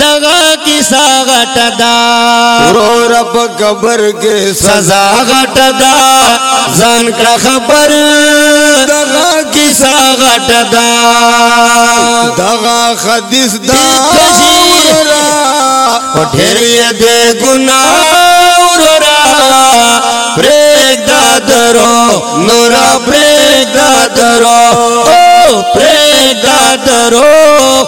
دغه کیسه غټه دا ورور په قبر کې سزا غټه دا ځان کړه خبر دغه کیسه غټه دا دغه حدیث دا په ډېر یې د ګناه ورورا پرېګ دا درو نور پرېګ دا درو او پرېګ دا درو